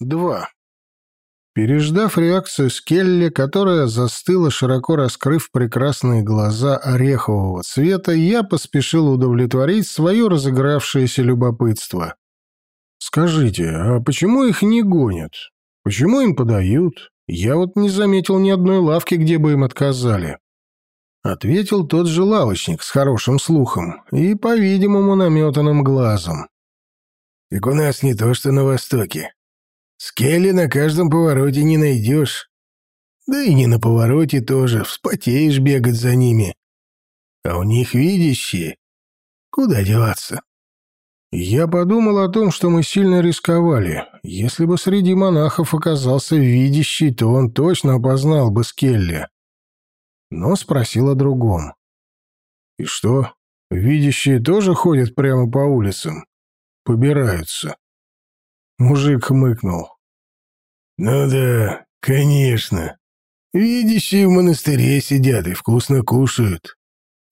2. Переждав реакцию Скелли, которая застыла, широко раскрыв прекрасные глаза орехового цвета, я поспешил удовлетворить свое разыгравшееся любопытство. «Скажите, а почему их не гонят? Почему им подают? Я вот не заметил ни одной лавки, где бы им отказали». Ответил тот же лавочник с хорошим слухом и, по-видимому, наметанным глазом. «Так у нас не то, что на Востоке. Скелли на каждом повороте не найдешь. Да и не на повороте тоже, вспотеешь бегать за ними. А у них видящие. Куда деваться? Я подумал о том, что мы сильно рисковали. Если бы среди монахов оказался видящий, то он точно опознал бы Скелли. Но спросил о другом. И что, видящие тоже ходят прямо по улицам? Побираются. Мужик хмыкнул. «Ну да, конечно. Видящие в монастыре сидят и вкусно кушают.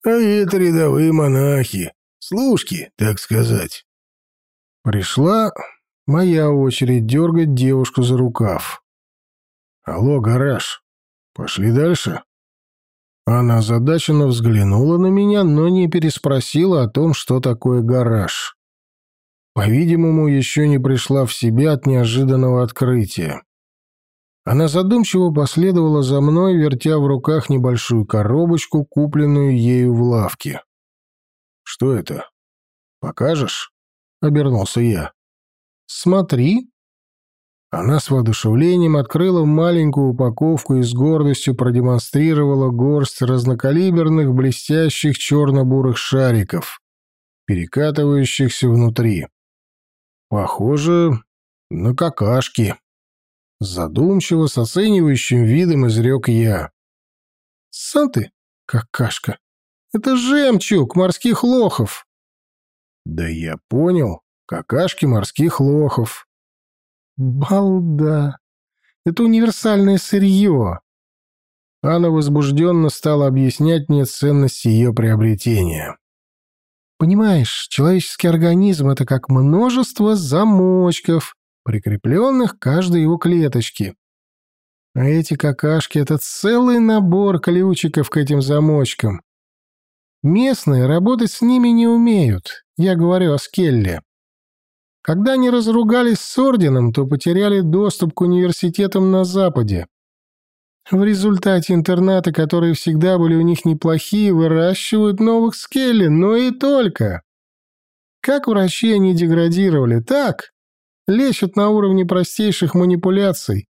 А это рядовые монахи, служки, так сказать». Пришла моя очередь дергать девушку за рукав. «Алло, гараж, пошли дальше?» Она озадаченно взглянула на меня, но не переспросила о том, что такое гараж. По-видимому, еще не пришла в себя от неожиданного открытия. Она задумчиво последовала за мной, вертя в руках небольшую коробочку, купленную ею в лавке. «Что это? Покажешь?» — обернулся я. «Смотри». Она с воодушевлением открыла маленькую упаковку и с гордостью продемонстрировала горсть разнокалиберных блестящих черно-бурых шариков, перекатывающихся внутри. Похоже на какашки. Задумчиво, с оценивающим видом изрек я. Сам ты, какашка. Это жемчуг морских лохов. Да я понял. Какашки морских лохов. Балда. Это универсальное сырье. Анна возбужденно стала объяснять мне ценность ее приобретения. Понимаешь, человеческий организм — это как множество замочков, прикрепленных к каждой его клеточке. А эти какашки — это целый набор ключиков к этим замочкам. Местные работать с ними не умеют, я говорю о Скелле. Когда они разругались с орденом, то потеряли доступ к университетам на Западе. В результате интернаты, которые всегда были у них неплохие, выращивают новых скелли, но и только. Как врачи они деградировали, так? Лечат на уровне простейших манипуляций.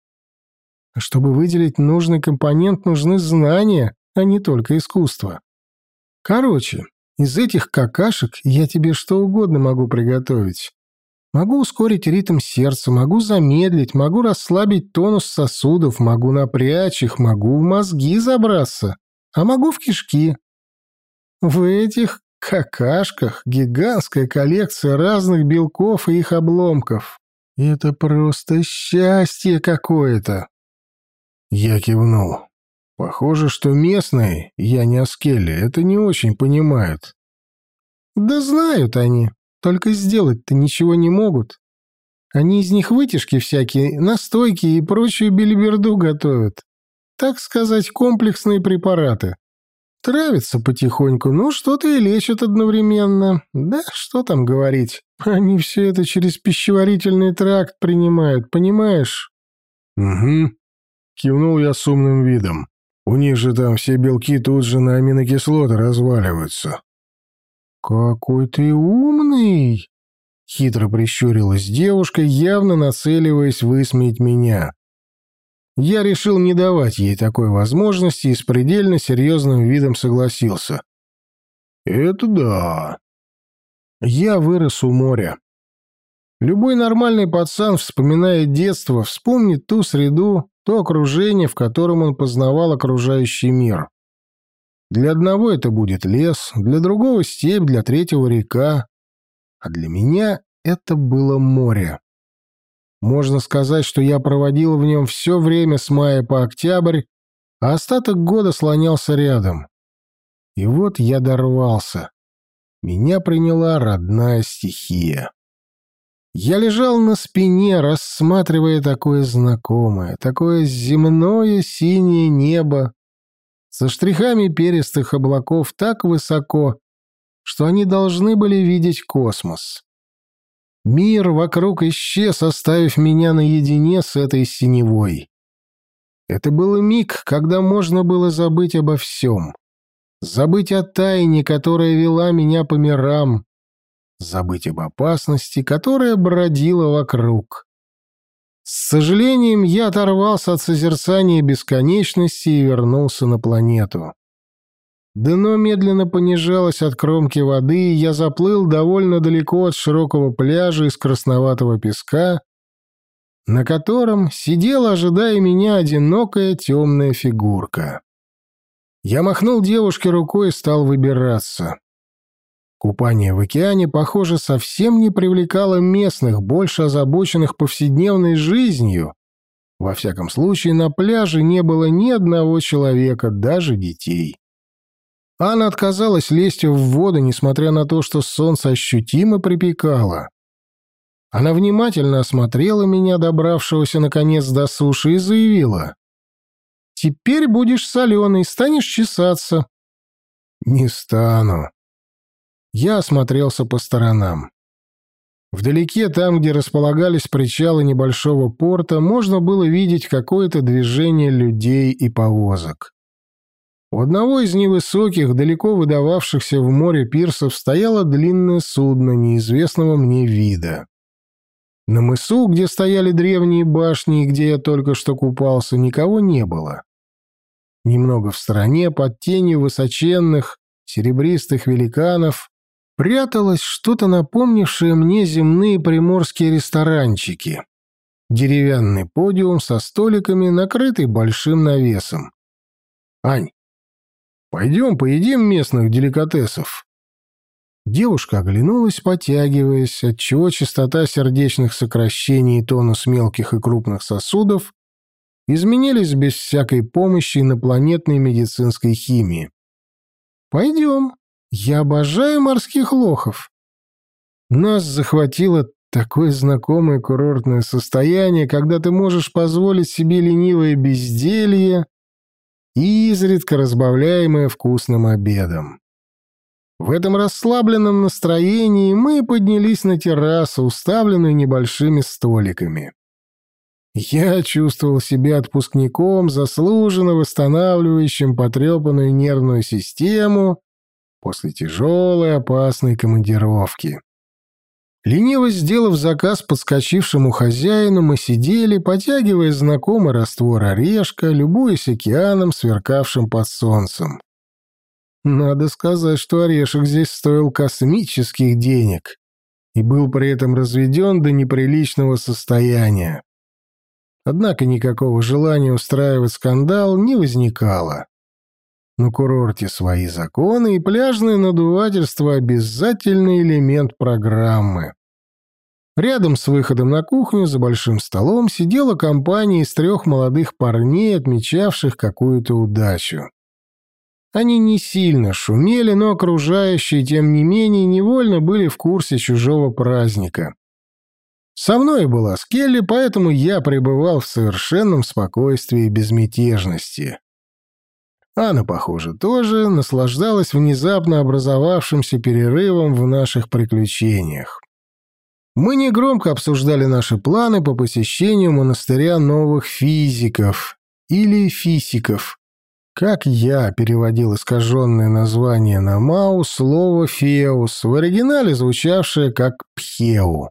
А чтобы выделить нужный компонент, нужны знания, а не только искусство. Короче, из этих какашек я тебе что угодно могу приготовить. Могу ускорить ритм сердца, могу замедлить, могу расслабить тонус сосудов, могу напрячь их, могу в мозги забраться, а могу в кишки. В этих какашках гигантская коллекция разных белков и их обломков. Это просто счастье какое-то. Я кивнул. Похоже, что местные, я не Аскели, это не очень понимают. Да знают они. Только сделать-то ничего не могут. Они из них вытяжки всякие, настойки и прочую белиберду готовят. Так сказать, комплексные препараты. Травятся потихоньку, ну что-то и лечат одновременно. Да что там говорить. Они все это через пищеварительный тракт принимают, понимаешь? Угу. Кивнул я с умным видом. У них же там все белки тут же на аминокислоты разваливаются. «Какой ты умный!» — хитро прищурилась девушка, явно нацеливаясь высмеять меня. Я решил не давать ей такой возможности и с предельно серьезным видом согласился. «Это да. Я вырос у моря. Любой нормальный пацан, вспоминая детство, вспомнит ту среду, то окружение, в котором он познавал окружающий мир. Для одного это будет лес, для другого степь, для третьего река. А для меня это было море. Можно сказать, что я проводил в нем все время с мая по октябрь, а остаток года слонялся рядом. И вот я дорвался. Меня приняла родная стихия. Я лежал на спине, рассматривая такое знакомое, такое земное синее небо, со штрихами перистых облаков так высоко, что они должны были видеть космос. Мир вокруг исчез, оставив меня наедине с этой синевой. Это был миг, когда можно было забыть обо всем. Забыть о тайне, которая вела меня по мирам. Забыть об опасности, которая бродила вокруг. С сожалением я оторвался от созерцания бесконечности и вернулся на планету. Дно медленно понижалось от кромки воды, и я заплыл довольно далеко от широкого пляжа из красноватого песка, на котором сидела, ожидая меня, одинокая темная фигурка. Я махнул девушке рукой и стал выбираться. Купание в океане, похоже, совсем не привлекало местных, больше озабоченных повседневной жизнью. Во всяком случае, на пляже не было ни одного человека, даже детей. Анна отказалась лезть в воду, несмотря на то, что солнце ощутимо припекало. Она внимательно осмотрела меня, добравшегося наконец до суши, и заявила. «Теперь будешь соленый, станешь чесаться». «Не стану». Я осмотрелся по сторонам. Вдалеке, там, где располагались причалы небольшого порта, можно было видеть какое-то движение людей и повозок. У одного из невысоких, далеко выдававшихся в море пирсов стояло длинное судно неизвестного мне вида. На мысу, где стояли древние башни и где я только что купался, никого не было. Немного в стороне, под тенью высоченных, серебристых великанов, пряталось что-то напомнившее мне земные приморские ресторанчики. Деревянный подиум со столиками, накрытый большим навесом. «Ань, Пойдем поедим местных деликатесов». Девушка оглянулась, потягиваясь, отчего частота сердечных сокращений и тонус мелких и крупных сосудов изменились без всякой помощи инопланетной медицинской химии. «Пойдем. Я обожаю морских лохов». Нас захватило такое знакомое курортное состояние, когда ты можешь позволить себе ленивое безделье изредка разбавляемое вкусным обедом. В этом расслабленном настроении мы поднялись на террасу, уставленную небольшими столиками. Я чувствовал себя отпускником, заслуженно восстанавливающим потрепанную нервную систему после тяжелой опасной командировки. Лениво сделав заказ подскочившему хозяину, мы сидели, потягивая знакомый раствор орешка, любуясь океаном, сверкавшим под солнцем. Надо сказать, что орешек здесь стоил космических денег и был при этом разведен до неприличного состояния. Однако никакого желания устраивать скандал не возникало. На курорте свои законы, и пляжное надувательство — обязательный элемент программы. Рядом с выходом на кухню за большим столом сидела компания из трех молодых парней, отмечавших какую-то удачу. Они не сильно шумели, но окружающие, тем не менее, невольно были в курсе чужого праздника. Со мной была Скелли, поэтому я пребывал в совершенном спокойствии и безмятежности. Анна, похоже, тоже наслаждалась внезапно образовавшимся перерывом в наших приключениях. Мы негромко обсуждали наши планы по посещению монастыря новых физиков или физиков. Как я переводил искаженное название на Мау слово «феус», в оригинале звучавшее как «пхеу».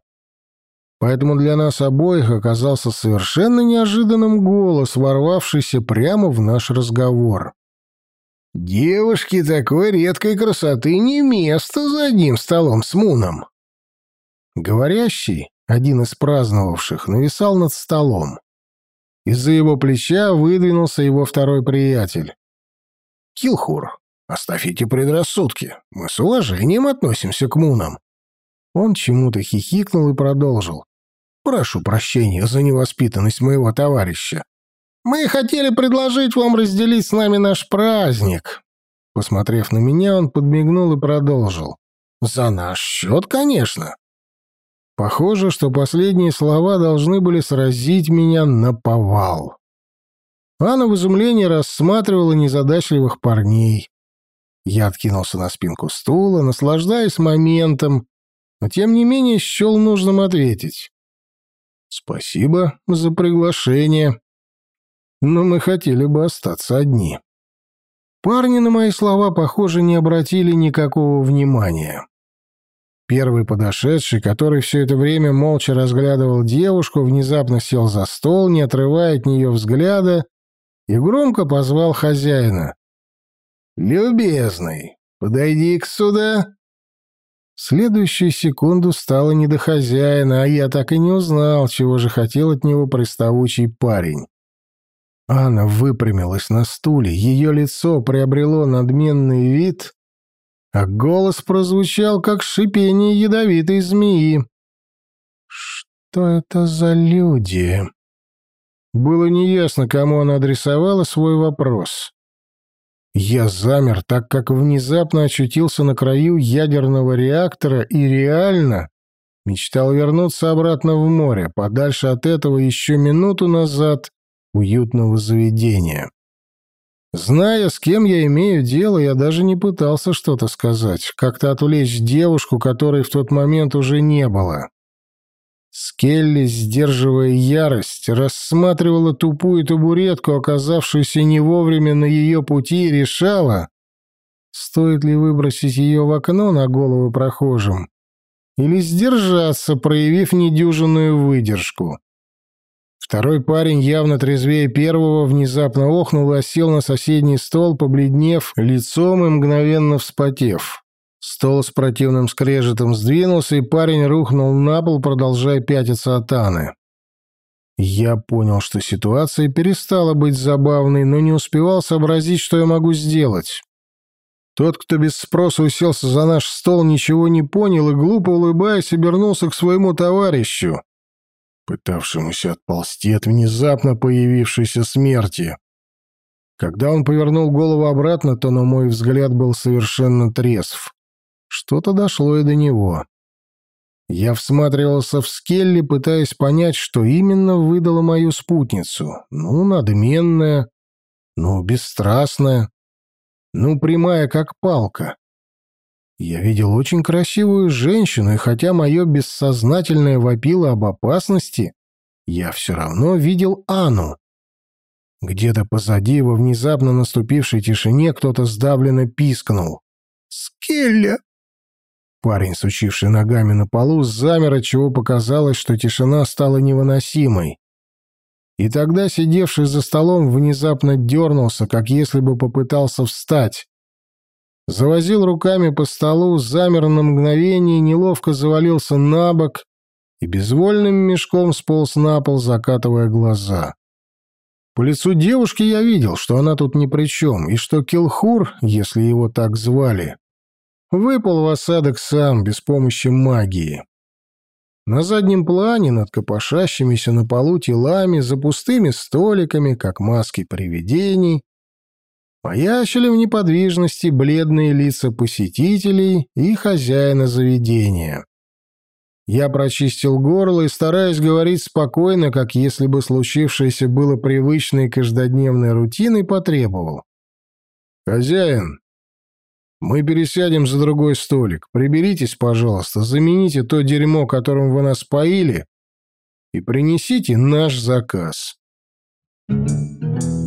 Поэтому для нас обоих оказался совершенно неожиданным голос, ворвавшийся прямо в наш разговор. Девушки такой редкой красоты не место за одним столом с Муном. Говорящий, один из праздновавших, нависал над столом. Из-за его плеча выдвинулся его второй приятель. «Килхур, оставите предрассудки. Мы с уважением относимся к Мунам». Он чему-то хихикнул и продолжил. «Прошу прощения за невоспитанность моего товарища. Мы хотели предложить вам разделить с нами наш праздник». Посмотрев на меня, он подмигнул и продолжил. «За наш счет, конечно». Похоже, что последние слова должны были сразить меня на повал. Анна в изумлении рассматривала незадачливых парней. Я откинулся на спинку стула, наслаждаясь моментом, но тем не менее счел нужным ответить. «Спасибо за приглашение, но мы хотели бы остаться одни». Парни на мои слова, похоже, не обратили никакого внимания. Первый подошедший, который все это время молча разглядывал девушку, внезапно сел за стол, не отрывая от нее взгляда, и громко позвал хозяина. «Любезный, подойди-ка сюда!» В следующую секунду стало не до хозяина, а я так и не узнал, чего же хотел от него приставучий парень. Анна выпрямилась на стуле, ее лицо приобрело надменный вид, а голос прозвучал, как шипение ядовитой змеи. «Что это за люди?» Было неясно, кому она адресовала свой вопрос. Я замер, так как внезапно очутился на краю ядерного реактора и реально мечтал вернуться обратно в море, подальше от этого еще минуту назад уютного заведения. Зная, с кем я имею дело, я даже не пытался что-то сказать, как-то отвлечь девушку, которой в тот момент уже не было. Скелли, сдерживая ярость, рассматривала тупую табуретку, оказавшуюся не вовремя на ее пути, и решала, стоит ли выбросить ее в окно на голову прохожим, или сдержаться, проявив недюжинную выдержку. Второй парень, явно трезвее первого, внезапно охнул и осел на соседний стол, побледнев лицом и мгновенно вспотев. Стол с противным скрежетом сдвинулся, и парень рухнул на пол, продолжая пятиться от Анны. Я понял, что ситуация перестала быть забавной, но не успевал сообразить, что я могу сделать. Тот, кто без спроса уселся за наш стол, ничего не понял и, глупо улыбаясь, обернулся к своему товарищу пытавшемуся отползти от внезапно появившейся смерти. Когда он повернул голову обратно, то, на мой взгляд, был совершенно трезв. Что-то дошло и до него. Я всматривался в Скелли, пытаясь понять, что именно выдало мою спутницу. Ну, надменная, ну, бесстрастная, ну, прямая, как палка. Я видел очень красивую женщину, и хотя мое бессознательное вопило об опасности, я все равно видел Анну. Где-то позади, во внезапно наступившей тишине, кто-то сдавленно пискнул. «Скелля!» Парень, сучивший ногами на полу, замер, отчего показалось, что тишина стала невыносимой. И тогда сидевший за столом внезапно дернулся, как если бы попытался встать завозил руками по столу, замер на мгновение, неловко завалился на бок и безвольным мешком сполз на пол, закатывая глаза. По лицу девушки я видел, что она тут ни при чем, и что Килхур, если его так звали, выпал в осадок сам, без помощи магии. На заднем плане, над копошащимися на полу телами, за пустыми столиками, как маски привидений, Поящили в неподвижности бледные лица посетителей и хозяина заведения. Я прочистил горло и, стараясь говорить спокойно, как если бы случившееся было привычной каждодневной рутиной, потребовал. «Хозяин, мы пересядем за другой столик. Приберитесь, пожалуйста, замените то дерьмо, которым вы нас поили, и принесите наш заказ». Thank you.